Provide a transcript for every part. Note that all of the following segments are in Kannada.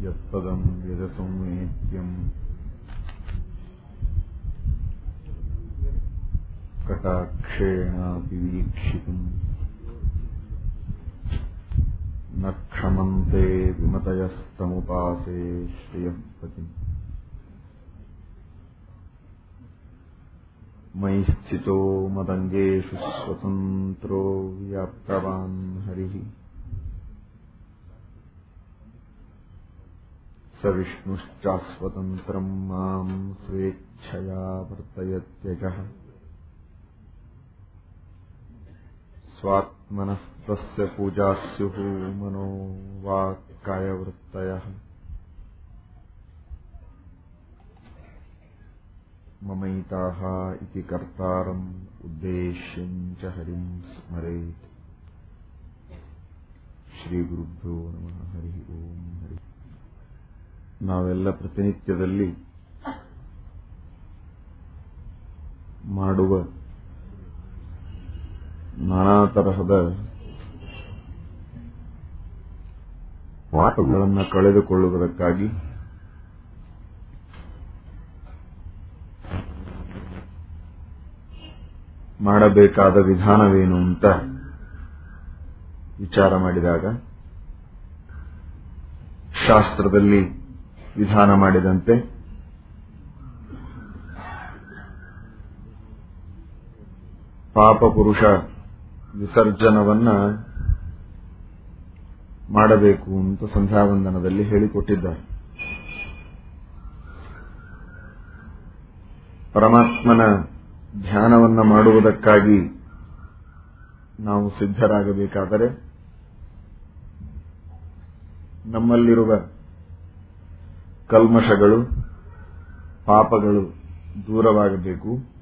यत्पदं यजसंवेद्यम्। कटाक्षेणापि वीक्षितुम् न क्षमन्ते विमतयस्तमुपासे श्रियः पतिम्। मयि स्थितो मदङ्गेषु स्वतन्त्रो व्याप्तवान् हरिः सविष्णुश्चास्वतन्त्रम् माम् स्वेच्छया वर्तयत्यजः। स्वात्मनस्तस्य पूजा स्युः मनो वाक्कायवृत्तयः। ममैताः इति कर्तारम् उद्देश्यम् च हरिम् स्मरेत्। श्रीगुरुभ्यो नमः। हरिः ओम्। हरिः ನಾವೆಲ್ಲ ಪ್ರತಿನಿತ್ಯದಲ್ಲಿ ಮಾಡುವ ನಾನಾ ತರಹದ ಪಾಠಗಳನ್ನು ಕಳೆದುಕೊಳ್ಳುವುದಕ್ಕಾಗಿ ಮಾಡಬೇಕಾದ ವಿಧಾನವೇನು ಅಂತ ವಿಚಾರ ಮಾಡಿದಾಗ ಶಾಸ್ತ್ರದಲ್ಲಿ ವಿಧಾನ ಮಾಡಿದಂತೆ. ಪಾಪಪುರುಷ ವಿಸರ್ಜನವನ್ನ ಮಾಡಬೇಕು ಅಂತ ಸಂಧ್ಯಾವಂದನದಲ್ಲಿ ಹೇಳಿಕೊಟ್ಟಿದ್ದಾರೆ. ಪರಮಾತ್ಮನ ಧ್ಯಾನವನ್ನ ಮಾಡುವುದಕ್ಕಾಗಿ ನಾವು ಸಿದ್ಧರಾಗಬೇಕಾದರೆ ನಮ್ಮಲ್ಲಿರುವ ಕಲ್ಮಶಗಳು, ಪಾಪಗಳು ದೂರವಾಗಬೇಕು.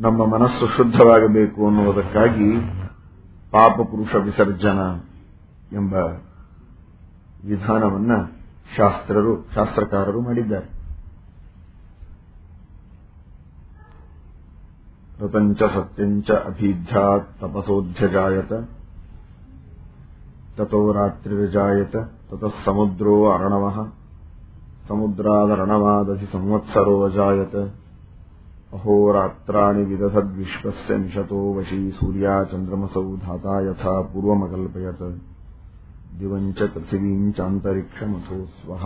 ನಮ್ಮ ಮನಸ್ಸು ಶುದ್ಧವಾಗಬೇಕು ಅನ್ನುವುದಕ್ಕಾಗಿ ಪಾಪಪುರುಷ ವಿಸರ್ಜನ ಎಂಬ ವಿಧಾನವನ್ನು ಶಾಸ್ತ್ರರು, ಶಾಸ್ತ್ರಕಾರರು ಮಾಡಿದ್ದಾರೆ. ಋತಂಚ ಸತ್ಯಂಚ ಅಭೀಧ್ಯಾತ್ ತಪಸೋಧ್ಯಜಾಯತ ತಥೋ समुद्रो ತತಃ ಸಮುದ್ರೋ ಅರಣವಃ अजायत ಸಂವತ್ಸರೋ विदधद्विश्वस्य ಅಹೋರಾತ್ರಾಣಿ वशी ನಿಶತೋ ವಶೀ ಸೂರ್ಯಾ ಚಂದ್ರಮಸೌ ಧಾತಾ ಯಥಾ ಪೂರ್ವಮಕಲ್ಪಯತ್ ದಿವಂಚ ಪೃಥಿವೀಂಚಾಂತರಿಕ್ಷಮಥೋ ಸ್ವಹ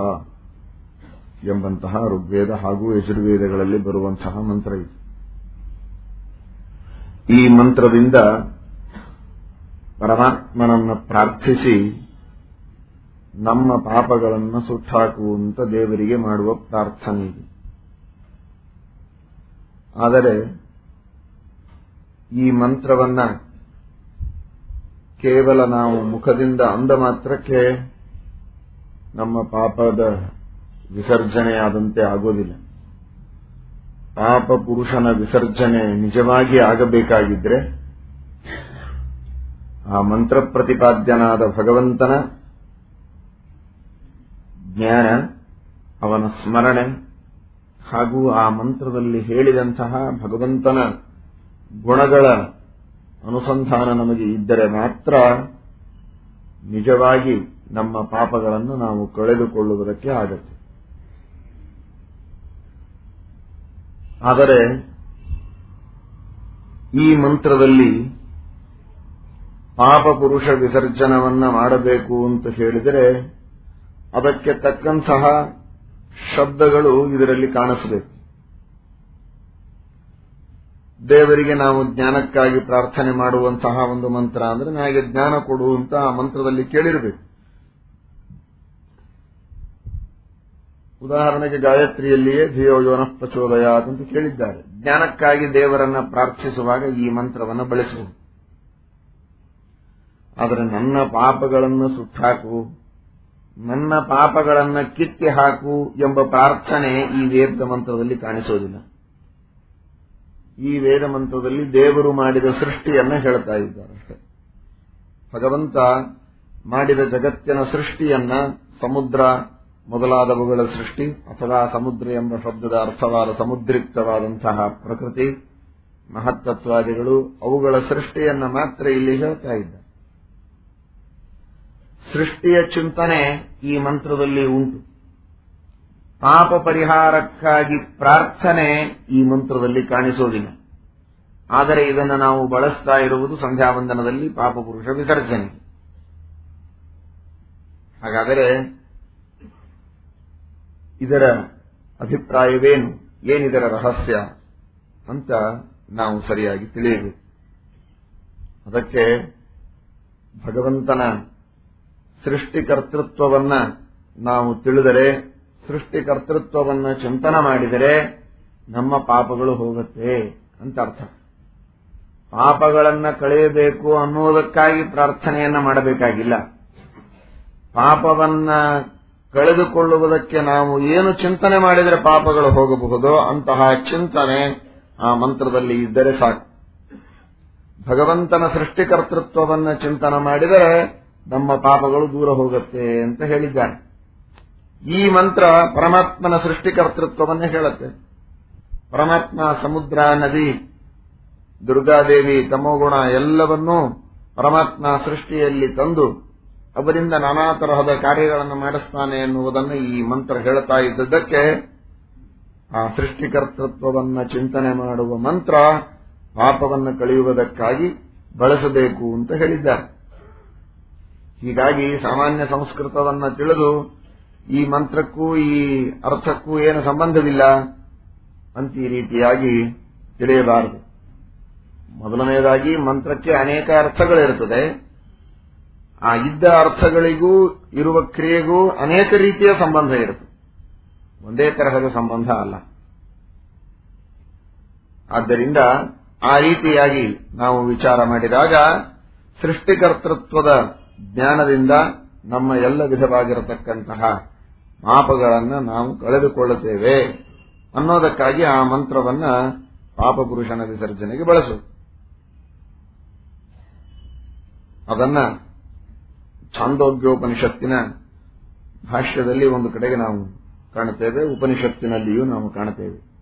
ಎಂಬಂತಹ ಋಗ್ವೇದ ಹಾಗೂ ಯಜುರ್ವೇದಗಳಲ್ಲಿ ಬರುವಂತಹ ಮಂತ್ರ ಇದು. ಈ ಮಂತ್ರದಿಂದ ಪರಮಾತ್ಮನನ್ನ ಪ್ರಾರ್ಥಿಸಿ ನಮ್ಮ ಪಾಪಗಳನ್ನು ಸುಟ್ಟಾಕುವಂತ ದೇವರಿಗೆ ಮಾಡುವ ಪ್ರಾರ್ಥನೆ ಇದೆ. ಆದರೆ ಈ ಮಂತ್ರವನ್ನ ಕೇವಲ ನಾವು ಮುಖದಿಂದ ಅಂದ ಮಾತ್ರಕ್ಕೆ ನಮ್ಮ ಪಾಪದ ವಿಸರ್ಜನೆಯಾದಂತೆ ಆಗೋದಿಲ್ಲ. ಪಾಪ ಪುರುಷನ ವಿಸರ್ಜನೆ ನಿಜವಾಗಿ ಆಗಬೇಕಾಗಿದ್ರೆ ಆ ಮಂತ್ರ ಪ್ರತಿಪಾದ್ಯನಾದ ಭಗವಂತನ ಜ್ಞಾನ, ಅವನ ಸ್ಮರಣೆ, ಹಾಗೂ ಆ ಮಂತ್ರದಲ್ಲಿ ಹೇಳಿದಂತಹ ಭಗವಂತನ ಗುಣಗಳ ಅನುಸಂಧಾನ ನಮಗೆ ಇದ್ದರೆ ಮಾತ್ರ ನಿಜವಾಗಿ ನಮ್ಮ ಪಾಪಗಳನ್ನು ನಾವು ಕಳೆದುಕೊಳ್ಳುವುದಕ್ಕೆ ಆಗುತ್ತೆ. ಆದರೆ ಈ ಮಂತ್ರದಲ್ಲಿ ಪಾಪ ಪುರುಷ ವಿಸರ್ಜನವನ್ನ ಮಾಡಬೇಕು ಅಂತ ಹೇಳಿದರೆ ಅದಕ್ಕೆ ತಕ್ಕಂತಹ ಶಬ್ದಗಳು ಇದರಲ್ಲಿ ಕಾಣಿಸಬೇಕು. ದೇವರಿಗೆ ನಾವು ಜ್ಞಾನಕ್ಕಾಗಿ ಪ್ರಾರ್ಥನೆ ಮಾಡುವಂತಹ ಒಂದು ಮಂತ್ರ ಅಂದ್ರೆ ನನಗೆ ಜ್ಞಾನ ಕೊಡು ಅಂತ ಆ ಮಂತ್ರದಲ್ಲಿ ಕೇಳಿರಬೇಕು. ಉದಾಹರಣೆಗೆ ಗಾಯತ್ರಿಯಲ್ಲಿಯೇ ಧಿಯೋ ಯೋನ ಪ್ರಚೋದಯಾತ್ ಅಂತ ಕೇಳಿದ್ದಾರೆ. ಜ್ಞಾನಕ್ಕಾಗಿ ದೇವರನ್ನ ಪ್ರಾರ್ಥಿಸುವಾಗ ಈ ಮಂತ್ರವನ್ನು ಬಳಸಬಹುದು. ಆದರೆ ನನ್ನ ಪಾಪಗಳನ್ನು ಸುಟ್ಟಾಕು, ನನ್ನ ಪಾಪಗಳನ್ನ ಕಿತ್ತಿ ಹಾಕು ಎಂಬ ಪ್ರಾರ್ಥನೆ ಈ ವೇದ ಮಂತ್ರದಲ್ಲಿ ಕಾಣಿಸೋದಿಲ್ಲ. ಈ ವೇದ ಮಂತ್ರದಲ್ಲಿ ದೇವರು ಮಾಡಿದ ಸೃಷ್ಟಿಯನ್ನ ಹೇಳ್ತಾ ಇದ್ದಾರೆ ಭಗವಂತ ಮಾಡಿದ ಜಗತ್ತಿನ ಸೃಷ್ಟಿಯನ್ನ ಸಮುದ್ರ ಮೊದಲಾದವುಗಳ ಸೃಷ್ಟಿ ಅಥವಾ ಸಮುದ್ರ ಎಂಬ ಶಬ್ದದ ಅರ್ಥವಾದ ಸಮುದ್ರಿಕ್ತವಾದಂತಹ ಪ್ರಕೃತಿ ಮಹತ್ತತ್ವಾದಿಗಳು ಅವುಗಳ ಸೃಷ್ಟಿಯನ್ನ ಮಾತ್ರ ಇಲ್ಲಿ ಹೇಳ್ತಾ ಇದ್ದಾರೆ. ಸೃಷ್ಟಿಯ ಚಿಂತನೆ ಈ ಮಂತ್ರದಲ್ಲಿ ಉಂಟು. ಪಾಪ ಪರಿಹಾರಕ್ಕಾಗಿ ಪ್ರಾರ್ಥನೆ ಈ ಮಂತ್ರದಲ್ಲಿ ಕಾಣಿಸೋದಿಲ್ಲ ಆದರೆ ಇದನ್ನು ನಾವು ಬಳಸ್ತಾ ಇರುವುದು ಸಂಧ್ಯಾವಂದನದಲ್ಲಿ ಪಾಪಪುರುಷ ವಿಸರ್ಜನೆ. ಹಾಗಾದರೆ ಇದರ ಅಭಿಪ್ರಾಯವೇನು? ಏನಿದರ ರಹಸ್ಯ ಅಂತ ನಾವು ಸರಿಯಾಗಿ ತಿಳಿಯಬೇಕು. ಅದಕ್ಕೆ ಭಗವಂತನ ಸೃಷ್ಟಿಕರ್ತೃತ್ವವನ್ನ ನಾವು ತಿಳಿದರೆ, ಸೃಷ್ಟಿಕರ್ತೃತ್ವವನ್ನ ಚಿಂತನ ಮಾಡಿದರೆ ನಮ್ಮ ಪಾಪಗಳು ಹೋಗುತ್ತೆ ಅಂತ ಅರ್ಥ. ಪಾಪಗಳನ್ನ ಕಳೆಯಬೇಕು ಅನ್ನುವುದಕ್ಕಾಗಿ ಪ್ರಾರ್ಥನೆಯನ್ನ ಮಾಡಬೇಕಾಗಿಲ್ಲ. ಪಾಪವನ್ನ ಕಳೆದುಕೊಳ್ಳುವುದಕ್ಕೆ ನಾವು ಏನು ಚಿಂತನೆ ಮಾಡಿದರೆ ಪಾಪಗಳು ಹೋಗಬಹುದೋ ಅಂತಹ ಚಿಂತನೆ ಆ ಮಂತ್ರದಲ್ಲಿ ಇದ್ದರೆ ಸಾಕು. ಭಗವಂತನ ಸೃಷ್ಟಿಕರ್ತೃತ್ವವನ್ನು ಚಿಂತನೆ ಮಾಡಿದರೆ ನಮ್ಮ ಪಾಪಗಳು ದೂರ ಹೋಗುತ್ತೆ ಅಂತ ಹೇಳಿದ್ದಾನೆ. ಈ ಮಂತ್ರ ಪರಮಾತ್ಮನ ಸೃಷ್ಟಿಕರ್ತೃತ್ವವನ್ನೇ ಹೇಳುತ್ತೆ. ಪರಮಾತ್ಮ, ಸಮುದ್ರ, ನದಿ, ದುರ್ಗಾದೇವಿ, ತಮೋಗುಣ ಎಲ್ಲವನ್ನೂ ಪರಮಾತ್ಮ ಸೃಷ್ಟಿಯಲ್ಲಿ ತಂದು ಅವರಿಂದ ನಾನಾ ತರಹದ ಕಾರ್ಯಗಳನ್ನು ಮಾಡಿಸ್ತಾನೆ ಎನ್ನುವುದನ್ನು ಈ ಮಂತ್ರ ಹೇಳ್ತಾ ಇದ್ದದ್ದಕ್ಕೆ ಆ ಸೃಷ್ಟಿಕರ್ತೃತ್ವವನ್ನು ಚಿಂತನೆ ಮಾಡುವ ಮಂತ್ರ ಪಾಪವನ್ನು ಕಳೆಯುವುದಕ್ಕಾಗಿ ಬಳಸಬೇಕು ಅಂತ ಹೇಳಿದ್ದಾರೆ. ಹೀಗಾಗಿ ಸಾಮಾನ್ಯ ಸಂಸ್ಕೃತವನ್ನು ತಿಳಿದು ಈ ಮಂತ್ರಕ್ಕೂ ಈ ಅರ್ಥಕ್ಕೂ ಏನು ಸಂಬಂಧವಿಲ್ಲ ಅಂತ ಈ ರೀತಿಯಾಗಿ ತಿಳಿಯಬಾರದು. ಮೊದಲನೆಯದಾಗಿ ಮಂತ್ರಕ್ಕೆ ಅನೇಕ ಅರ್ಥಗಳಿರುತ್ತದೆ. ಆ ಇದ್ದ ಅರ್ಥಗಳಿಗೂ ಇರುವ ಕ್ರಿಯೆಗೂ ಅನೇಕ ರೀತಿಯ ಸಂಬಂಧ ಇರುತ್ತದೆ ಒಂದೇ ತರಹದ ಸಂಬಂಧ ಅಲ್ಲ. ಆದ್ದರಿಂದ ಆ ರೀತಿಯಾಗಿ ನಾವು ವಿಚಾರ ಮಾಡಿದಾಗ ಸೃಷ್ಟಿಕರ್ತೃತ್ವದ ಜ್ಞಾನದಿಂದ ನಮ್ಮ ಎಲ್ಲ ವಿಧವಾಗಿರತಕ್ಕಂತಹ ಪಾಪಗಳನ್ನು ನಾವು ಕಳೆದುಕೊಳ್ಳುತ್ತೇವೆ ಅನ್ನೋದಕ್ಕಾಗಿ ಆ ಮಂತ್ರವನ್ನ ಪಾಪಪುರುಷನ ವಿಸರ್ಜನೆಗೆ ಬಳಸು. ಅದನ್ನ ಛಾಂದೋಗ್ಯೋಪನಿಷತ್ತಿನ ಭಾಷ್ಯದಲ್ಲಿ ಒಂದು ಕಡೆಗೆ ನಾವು ಕಾಣುತ್ತೇವೆ, ಉಪನಿಷತ್ತಿನಲ್ಲಿಯೂ ನಾವು ಕಾಣುತ್ತೇವೆ.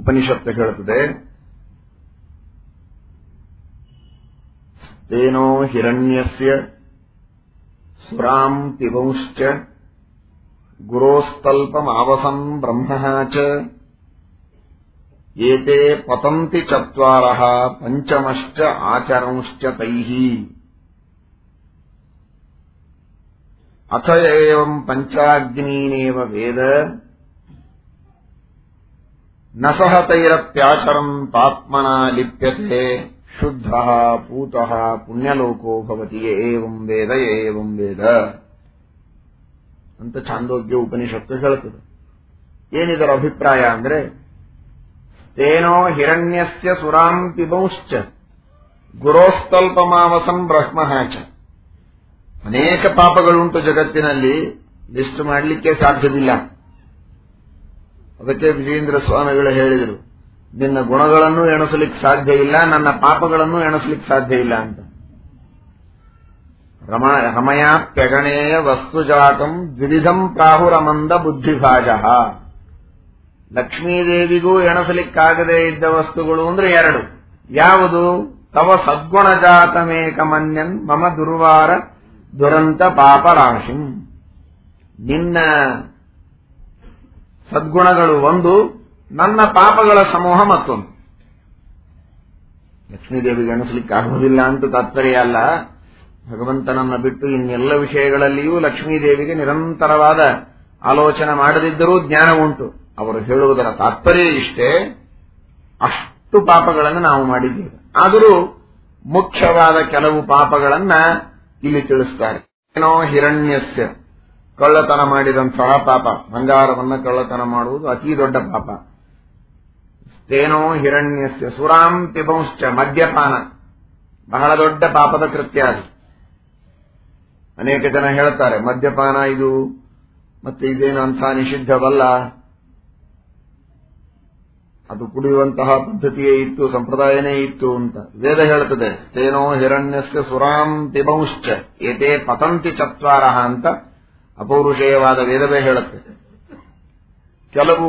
ಉಪನಿಷತ್ತು ಹೇಳುತ್ತದೆ तेनो हिरण्यस्य सुराम् पिबंश्च गुरोस्तल्पमावसम् ब्रह्मः च। एते पतन्ति चत्वारः पञ्चमश्च आचरंश्च तैः। अथ एवम् पञ्चाग्नीनेव वेद। न सह तैरप्याचरम् पात्मना लिप्यते। ಶುದ್ಧ ಪೂತ ಪುಣ್ಯಲೋಕೋ ಭವತಿ ಏವಂ ವೇದ ಏವಂ ವೇದ. ಅಂತ ಛಾಂದೋಗ್ಯ ಉಪನಿಷತ್ತು ಹೇಳುತ್ತದೆ ಏನಿದರ ಅಭಿಪ್ರಾಯ ಅಂದ್ರೆ, ತೇನೋ ಹಿರಣ್ಯಸ್ಯ ಸುರಾಂ ಪಿಬಂಶ್ಚ, ಗುರೋಸ್ತಲ್ಪಮಾವಸಂ ಬ್ರಹ್ಮಹಾಚ ಅನೇಕ ಪಾಪಗಳುಂಟು ಜಗತ್ತಿನಲ್ಲಿ ಲಿಸ್ಟ್ ಮಾಡಲಿಕ್ಕೆ ಸಾಧ್ಯವಿಲ್ಲ. ಅದಕ್ಕೆ ವಿಜೇಂದ್ರ ಸ್ವಾಮಿಗಳು ಹೇಳಿದರು ನಿನ್ನ ಗುಣಗಳನ್ನು ಎಣಿಸಲಿಕ್ಕೆ ಸಾಧ್ಯ ಇಲ್ಲ, ನನ್ನ ಪಾಪಗಳನ್ನು ಎಣಿಸಲಿಕ್ಕೆ ಸಾಧ್ಯ ಇಲ್ಲ ಅಂತ. ರಮ ರಮಯಾಪ್ಯಗಣೇಯ ವಸ್ತುಜಾತಂ ದ್ವಿಧಂ ಪ್ರಾಹುರಮಂದ ಬುದ್ಧಿಭಾಜ. ಲಕ್ಷ್ಮೀದೇವಿಗೂ ಎಣಸಲಿಕ್ಕಾಗದೇ ಇದ್ದ ವಸ್ತುಗಳು ಅಂದ್ರೆ ಎರಡು. ಯಾವುದು? ತವ ಸದ್ಗುಣಜಾತಮೇಕಮನ್ಯನ್ ಮಮ ದುರ್ವಾರ ದುರಂತ ಪಾಪರಾಶಿಂ. ನಿನ್ನ ಸದ್ಗುಣಗಳು ಒಂದು ನನ್ನ ಪಾಪಗಳ ಸಮೂಹ ಮತ್ತೊಂದು. ಲಕ್ಷ್ಮೀದೇವಿಗೆ ಗಣಿಸಲಿಕ್ಕೆ ಆಗುವುದಿಲ್ಲ ಅಂತ ತಾತ್ಪರ್ಯ ಅಲ್ಲ. ಭಗವಂತನನ್ನ ಬಿಟ್ಟು ಇನ್ನೆಲ್ಲ ವಿಷಯಗಳಲ್ಲಿಯೂ ಲಕ್ಷ್ಮೀದೇವಿಗೆ ನಿರಂತರವಾದ ಆಲೋಚನೆ ಮಾಡದಿದ್ದರೂ ಜ್ಞಾನ ಉಂಟು. ಅವರು ಹೇಳುವುದರ ತಾತ್ಪರ್ಯ ಇಷ್ಟೇ. ಅಷ್ಟು ಪಾಪಗಳನ್ನು ನಾವು ಮಾಡಿದ್ದೇವೆ. ಆದರೂ ಮುಖ್ಯವಾದ ಕೆಲವು ಪಾಪಗಳನ್ನ ಇಲ್ಲಿ ತಿಳಿಸ್ತಾರೆ. ಏನೋ ಹಿರಣ್ಯಸ್ಯ, ಕಳ್ಳತನ ಮಾಡಿದಂತಹ ಪಾಪ. ಬಂಗಾರವನ್ನ ಕಳ್ಳತನ ಮಾಡುವುದು ಅತಿ ದೊಡ್ಡ ಪಾಪ. ತೇನೋ ಹಿರಣ್ಯಸ್ಯ ಸುರಾಂ ಪಿಬಂಶ್ಚ ಮದ್ಯಪಾನ. ಬಹಳ ದೊಡ್ಡ ಪಾಪದ ಕೃತ್ಯ ಅದು. ಅನೇಕ ಜನ ಹೇಳ್ತಾರೆ ಮದ್ಯಪಾನ ಇದು, ಮತ್ತೆ ಇದೇನು ಅಂಥ ನಿಷಿದ್ಧವಲ್ಲ. ಅದು ಕುಡಿಯುವಂತಹ ಪದ್ಧತಿಯೇ ಇತ್ತು, ಸಂಪ್ರದಾಯನೇ ಇತ್ತು ಅಂತ. ವೇದ ಹೇಳುತ್ತದೆ, ತೇನೋ ಹಿರಣ್ಯಸ್ಯ ಸುರಾಂ ಪಿಬಂಶ್ಚ, ಏತೇ ಪತಂತಿ ಚತ್ವಾರಹ ಅಂತ ಅಪೌರುಷೇಯವಾದ ವೇದವೇ ಹೇಳುತ್ತೆ. ಕೆಲವು